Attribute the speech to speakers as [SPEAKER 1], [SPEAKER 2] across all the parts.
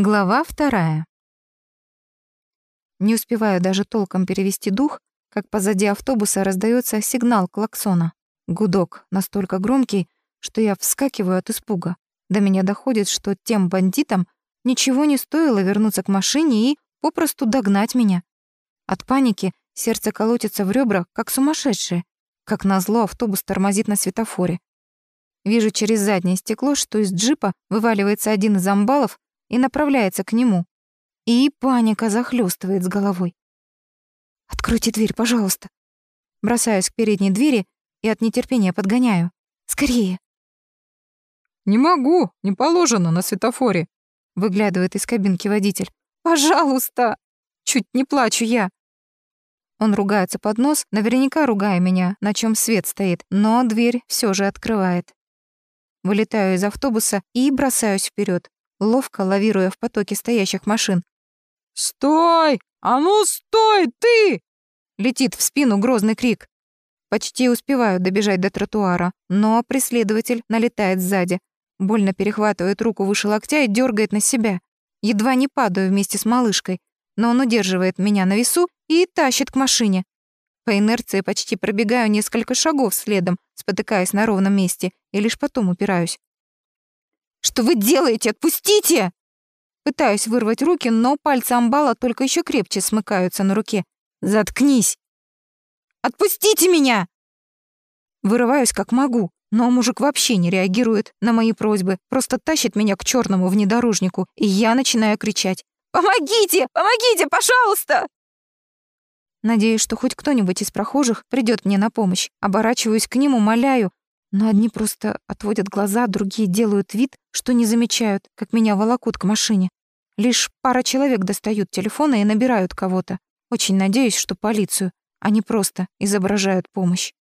[SPEAKER 1] Глава вторая. Не успеваю даже толком перевести дух, как позади автобуса раздается сигнал клаксона. Гудок настолько громкий, что я вскакиваю от испуга. До меня доходит, что тем бандитам ничего не стоило вернуться к машине и попросту догнать меня. От паники сердце колотится в ребра, как сумасшедшее. Как назло, автобус тормозит на светофоре. Вижу через заднее стекло, что из джипа вываливается один из амбалов и направляется к нему. И паника захлестывает с головой. «Откройте дверь, пожалуйста». Бросаюсь к передней двери и от нетерпения подгоняю. «Скорее!»
[SPEAKER 2] «Не могу, не положено на светофоре», —
[SPEAKER 1] выглядывает из кабинки водитель. «Пожалуйста!» Чуть не плачу я. Он ругается под нос, наверняка ругая меня, на чем свет стоит, но дверь все же открывает. Вылетаю из автобуса и бросаюсь вперед ловко лавируя в потоке стоящих машин.
[SPEAKER 2] «Стой! А ну стой, ты!»
[SPEAKER 1] Летит в спину грозный крик. Почти успеваю добежать до тротуара, но преследователь налетает сзади. Больно перехватывает руку выше локтя и дергает на себя. Едва не падаю вместе с малышкой, но он удерживает меня на весу и тащит к машине. По инерции почти пробегаю несколько шагов следом, спотыкаясь на ровном месте, и лишь потом упираюсь. Что вы делаете? Отпустите!» Пытаюсь вырвать руки, но пальцы амбала только еще крепче смыкаются на руке. «Заткнись!» «Отпустите меня!» Вырываюсь как могу, но мужик вообще не реагирует на мои просьбы, просто тащит меня к черному внедорожнику, и я начинаю кричать. «Помогите! Помогите, пожалуйста!» Надеюсь, что хоть кто-нибудь из прохожих придет мне на помощь. Оборачиваюсь к ним, умоляю, но одни просто отводят глаза, другие делают вид, что не замечают, как меня волокут к машине. Лишь пара человек достают телефоны и набирают кого-то. Очень надеюсь, что полицию, а не просто изображают помощь.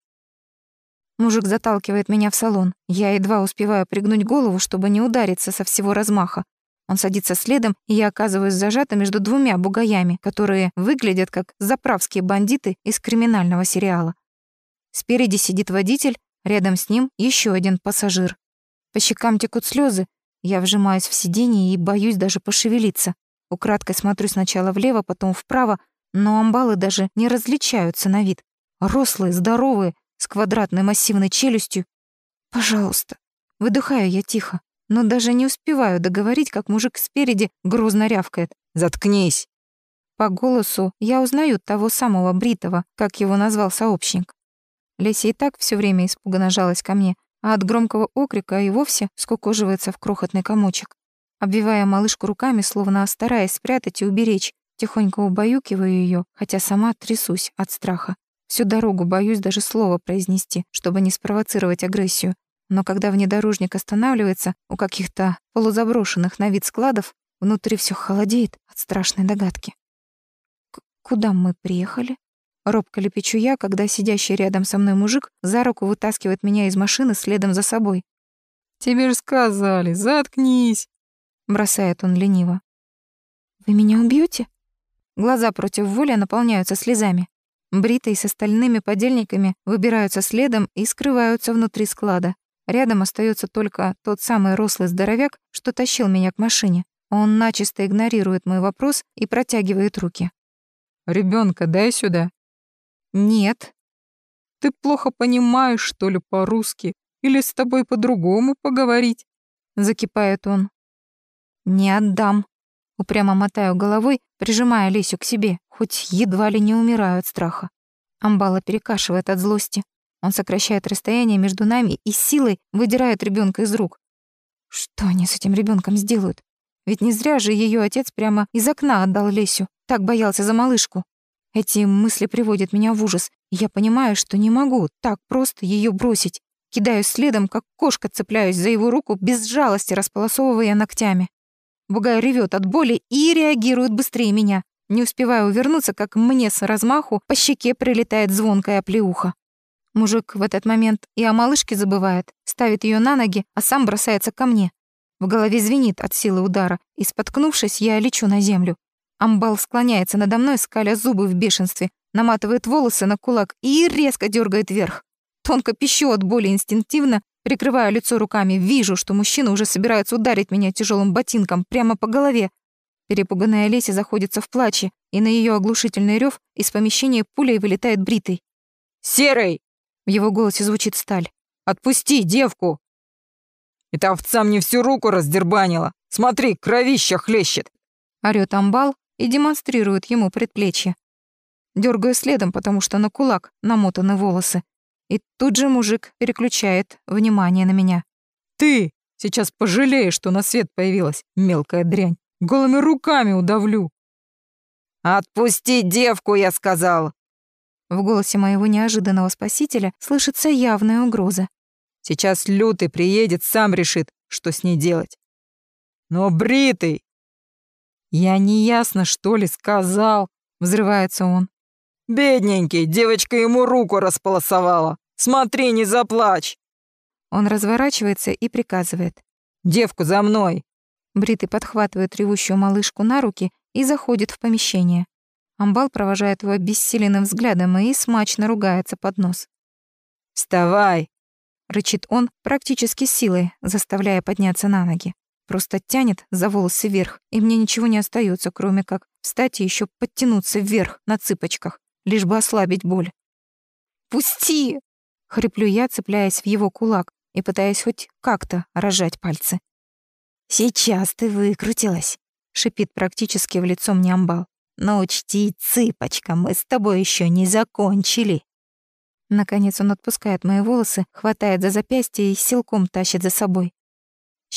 [SPEAKER 1] Мужик заталкивает меня в салон. Я едва успеваю пригнуть голову, чтобы не удариться со всего размаха. Он садится следом, и я оказываюсь зажата между двумя бугаями, которые выглядят как заправские бандиты из криминального сериала. Спереди сидит водитель, Рядом с ним еще один пассажир. По щекам текут слезы. Я вжимаюсь в сиденье и боюсь даже пошевелиться. Украдкой смотрю сначала влево, потом вправо, но амбалы даже не различаются на вид. Рослые, здоровые, с квадратной массивной челюстью. «Пожалуйста». Выдыхаю я тихо, но даже не успеваю договорить, как мужик спереди грозно рявкает. «Заткнись!» По голосу я узнаю того самого Бритова, как его назвал сообщник. Леся и так все время испуганно жалась ко мне, а от громкого окрика и вовсе скукоживается в крохотный комочек. Обвивая малышку руками, словно стараясь спрятать и уберечь, тихонько убаюкиваю ее, хотя сама трясусь от страха. Всю дорогу боюсь даже слова произнести, чтобы не спровоцировать агрессию. Но когда внедорожник останавливается у каких-то полузаброшенных на вид складов, внутри все холодеет от страшной догадки. «Куда мы приехали?» Робко лепечу я, когда сидящий рядом со мной мужик за руку вытаскивает меня из машины следом за собой.
[SPEAKER 2] «Тебе же сказали, заткнись!»
[SPEAKER 1] Бросает он лениво. «Вы меня убьете? Глаза против воли наполняются слезами. Бритые с остальными подельниками выбираются следом и скрываются внутри склада. Рядом остается только тот самый рослый здоровяк, что тащил меня к машине. Он начисто игнорирует мой вопрос и протягивает руки.
[SPEAKER 2] Ребенка дай сюда»,
[SPEAKER 1] «Нет».
[SPEAKER 2] «Ты плохо понимаешь, что ли, по-русски? Или с тобой по-другому поговорить?»
[SPEAKER 1] Закипает он. «Не отдам». Упрямо мотаю головой, прижимая Лесю к себе, хоть едва ли не умираю от страха. Амбала перекашивает от злости. Он сокращает расстояние между нами и силой выдирает ребенка из рук. Что они с этим ребенком сделают? Ведь не зря же ее отец прямо из окна отдал Лесю. Так боялся за малышку. Эти мысли приводят меня в ужас. Я понимаю, что не могу так просто ее бросить. Кидаюсь следом, как кошка цепляюсь за его руку, без жалости располосовывая ногтями. Бугай ревет от боли и реагирует быстрее меня. Не успеваю увернуться, как мне с размаху по щеке прилетает звонкая оплеуха. Мужик в этот момент и о малышке забывает, ставит ее на ноги, а сам бросается ко мне. В голове звенит от силы удара, и, споткнувшись, я лечу на землю. Амбал склоняется надо мной, скаля зубы в бешенстве, наматывает волосы на кулак и резко дергает вверх. Тонко пищу от боли инстинктивно, прикрываю лицо руками, вижу, что мужчина уже собирается ударить меня тяжелым ботинком прямо по голове, Перепуганная Леся заходится в плаче, и на ее оглушительный рев из помещения пулей вылетает бритый.
[SPEAKER 2] «Серый!»
[SPEAKER 1] В его голосе звучит сталь.
[SPEAKER 2] «Отпусти девку!» «Эта овца мне всю руку раздербанила! Смотри, кровища хлещет!»
[SPEAKER 1] Орёт амбал и демонстрирует ему предплечье. Дёргаю следом, потому что на кулак намотаны волосы. И тут же мужик переключает внимание на меня.
[SPEAKER 2] «Ты сейчас пожалеешь, что на свет появилась, мелкая дрянь. Голыми руками удавлю». «Отпусти девку, я сказал!»
[SPEAKER 1] В голосе моего неожиданного спасителя слышится явная угроза.
[SPEAKER 2] «Сейчас Лютый приедет, сам решит, что с ней делать. Но бритый!» «Я неясно, что ли, сказал?» — взрывается он.
[SPEAKER 3] «Бедненький, девочка ему руку располосовала. Смотри, не заплачь!»
[SPEAKER 1] Он разворачивается и приказывает.
[SPEAKER 3] «Девку за мной!»
[SPEAKER 1] Бритый подхватывает ревущую малышку на руки и заходит в помещение. Амбал провожает его бессиленным взглядом и смачно ругается под нос.
[SPEAKER 3] «Вставай!»
[SPEAKER 1] — рычит он практически силой, заставляя подняться на ноги. Просто тянет за волосы вверх, и мне ничего не остается, кроме как встать и еще подтянуться вверх на цыпочках, лишь бы ослабить боль. «Пусти!» — хриплю я, цепляясь в его кулак и пытаясь хоть как-то рожать пальцы. «Сейчас ты выкрутилась», — шипит практически в лицо мне амбал. «Но учти, цыпочка, мы с тобой еще не закончили». Наконец он отпускает мои волосы, хватает за запястье и силком тащит за собой.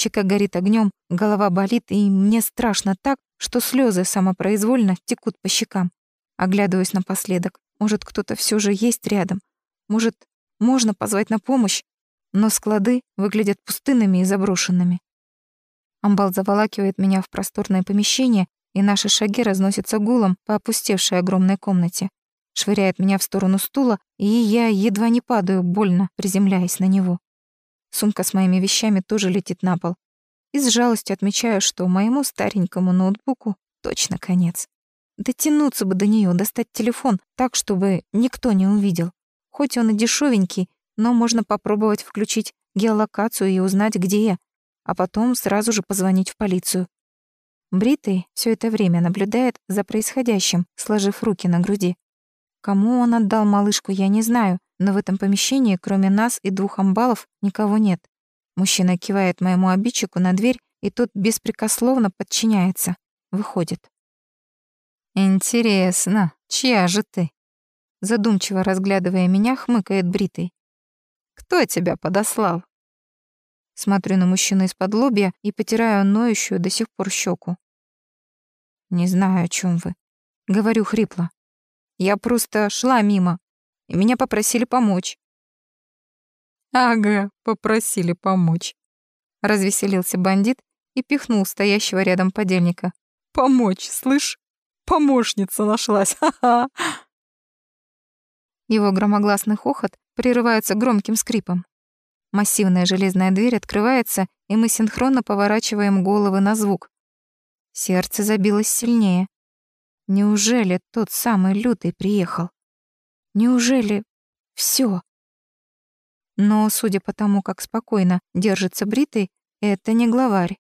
[SPEAKER 1] Щека горит огнем, голова болит, и мне страшно так, что слезы самопроизвольно текут по щекам. Оглядываюсь напоследок. Может, кто-то все же есть рядом. Может, можно позвать на помощь, но склады выглядят пустынными и заброшенными. Амбал заволакивает меня в просторное помещение, и наши шаги разносятся гулом по опустевшей огромной комнате. Швыряет меня в сторону стула, и я едва не падаю, больно приземляясь на него. Сумка с моими вещами тоже летит на пол. И с жалостью отмечаю, что моему старенькому ноутбуку точно конец. Дотянуться бы до нее, достать телефон так, чтобы никто не увидел. Хоть он и дешевенький, но можно попробовать включить геолокацию и узнать, где я, а потом сразу же позвонить в полицию. Бритый все это время наблюдает за происходящим, сложив руки на груди. Кому он отдал малышку, я не знаю, но в этом помещении, кроме нас и двух амбалов, никого нет. Мужчина кивает моему обидчику на дверь, и тот беспрекословно подчиняется. Выходит. «Интересно, чья же ты?» Задумчиво разглядывая меня, хмыкает Бритый. «Кто тебя подослал?» Смотрю на мужчину из-под лобья и потираю ноющую до сих пор щеку. «Не знаю, о чем вы». Говорю хрипло. «Я просто шла мимо, и меня попросили помочь».
[SPEAKER 2] «Ага, попросили помочь», — развеселился бандит и пихнул стоящего рядом подельника. «Помочь, слышь? Помощница нашлась, ха-ха!»
[SPEAKER 1] Его громогласный хохот прерывается громким скрипом. Массивная железная дверь открывается, и мы синхронно поворачиваем головы на звук. Сердце забилось сильнее. Неужели тот самый лютый приехал? Неужели все? Но, судя по тому, как спокойно держится бритый, это не главарь.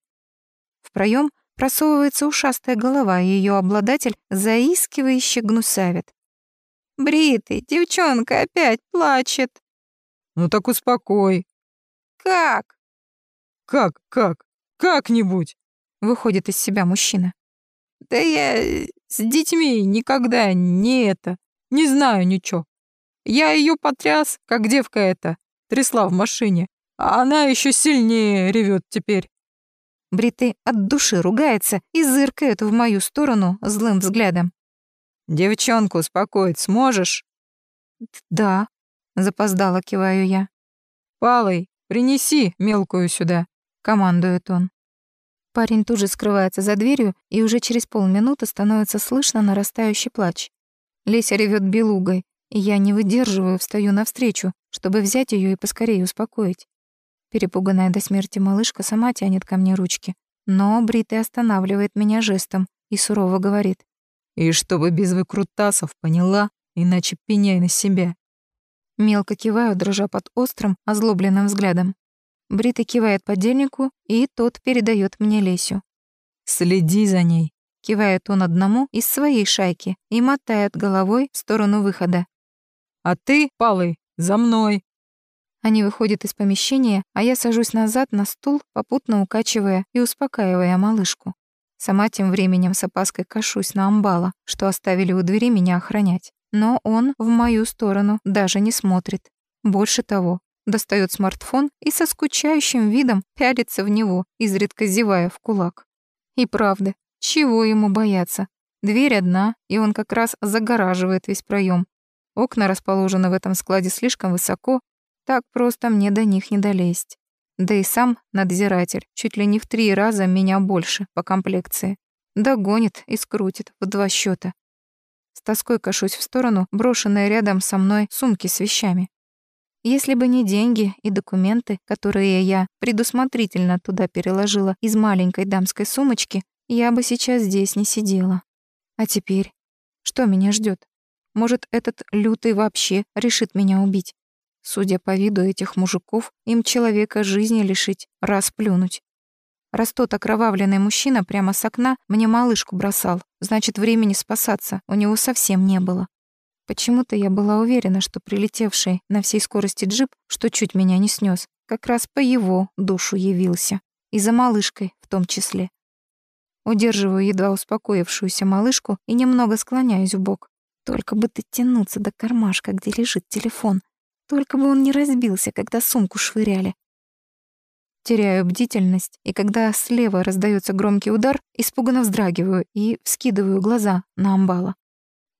[SPEAKER 1] В проем просовывается ушастая голова, и ее обладатель заискивающе гнусавит. «Бритый, девчонка опять плачет».
[SPEAKER 2] «Ну так успокой»,
[SPEAKER 1] как?
[SPEAKER 2] Как, как? Как-нибудь?
[SPEAKER 1] Выходит из себя мужчина.
[SPEAKER 2] Да я с детьми никогда не это. Не знаю ничего. Я ее потряс, как девка эта, трясла в машине. А она еще сильнее ревет теперь.
[SPEAKER 1] Бритый от души ругается и зыркает в мою сторону злым взглядом.
[SPEAKER 2] «Девчонку успокоить сможешь?»
[SPEAKER 1] «Да», — запоздало киваю я.
[SPEAKER 2] «Палой, «Принеси мелкую сюда», — командует он.
[SPEAKER 1] Парень тут же скрывается за дверью, и уже через полминуты становится слышно нарастающий плач. Леся ревет белугой, и я не выдерживаю, встаю навстречу, чтобы взять ее и поскорее успокоить. Перепуганная до смерти малышка сама тянет ко мне ручки, но Бритый останавливает меня жестом и сурово говорит.
[SPEAKER 2] «И чтобы без выкрутасов, поняла? Иначе пеняй на себя.
[SPEAKER 1] Мелко киваю, дрожа под острым, озлобленным взглядом. Бритый кивает подельнику, и тот передает мне Лесю.
[SPEAKER 2] «Следи за ней.
[SPEAKER 1] Кивает он одному из своей шайки и мотает головой в сторону выхода.
[SPEAKER 2] «А ты, Палый, за мной!»
[SPEAKER 1] Они выходят из помещения, а я сажусь назад на стул, попутно укачивая и успокаивая малышку. Сама тем временем с опаской кашусь на амбала, что оставили у двери меня охранять. Но он в мою сторону даже не смотрит. Больше того, достает смартфон и со скучающим видом пялится в него, изредка зевая в кулак. И правда, чего ему бояться? Дверь одна, и он как раз загораживает весь проем. Окна расположены в этом складе слишком высоко, так просто мне до них не долезть. Да и сам надзиратель чуть ли не в три раза меня больше по комплекции. Догонит и скрутит в два счета. С тоской кашусь в сторону, брошенные рядом со мной сумки с вещами. Если бы не деньги и документы, которые я предусмотрительно туда переложила из маленькой дамской сумочки, я бы сейчас здесь не сидела. А теперь? Что меня ждет? Может, этот лютый вообще решит меня убить? Судя по виду этих мужиков, им человека жизни лишить, расплюнуть. Раз тот окровавленный мужчина прямо с окна мне малышку бросал, значит, времени спасаться у него совсем не было. Почему-то я была уверена, что прилетевший на всей скорости джип, что чуть меня не снес, как раз по его душу явился. И за малышкой в том числе. Удерживаю едва успокоившуюся малышку и немного склоняюсь в бок. Только бы дотянуться до кармашка, где лежит телефон. Только бы он не разбился, когда сумку швыряли. Теряю бдительность, и когда слева раздается громкий удар, испуганно вздрагиваю и вскидываю глаза на амбала.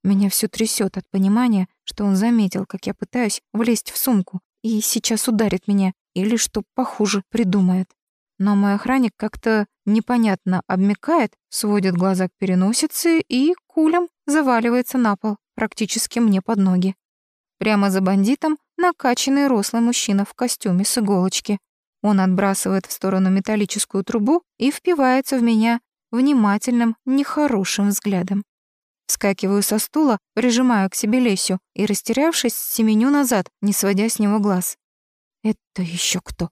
[SPEAKER 1] Меня все трясет от понимания, что он заметил, как я пытаюсь влезть в сумку, и сейчас ударит меня или что похуже придумает. Но мой охранник как-то непонятно обмекает, сводит глаза к переносице и кулем заваливается на пол, практически мне под ноги. Прямо за бандитом накачанный рослый мужчина в костюме с иголочки. Он отбрасывает в сторону металлическую трубу и впивается в меня внимательным, нехорошим взглядом. Вскакиваю со стула, прижимаю к себе Лесю и, растерявшись, семеню назад, не сводя с него глаз. Это еще кто?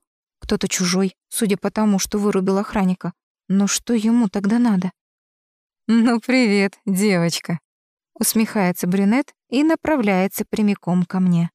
[SPEAKER 1] Кто-то чужой, судя по тому, что вырубил охранника. Но что ему тогда надо?
[SPEAKER 2] «Ну, привет, девочка», —
[SPEAKER 1] усмехается брюнет и направляется прямиком ко мне.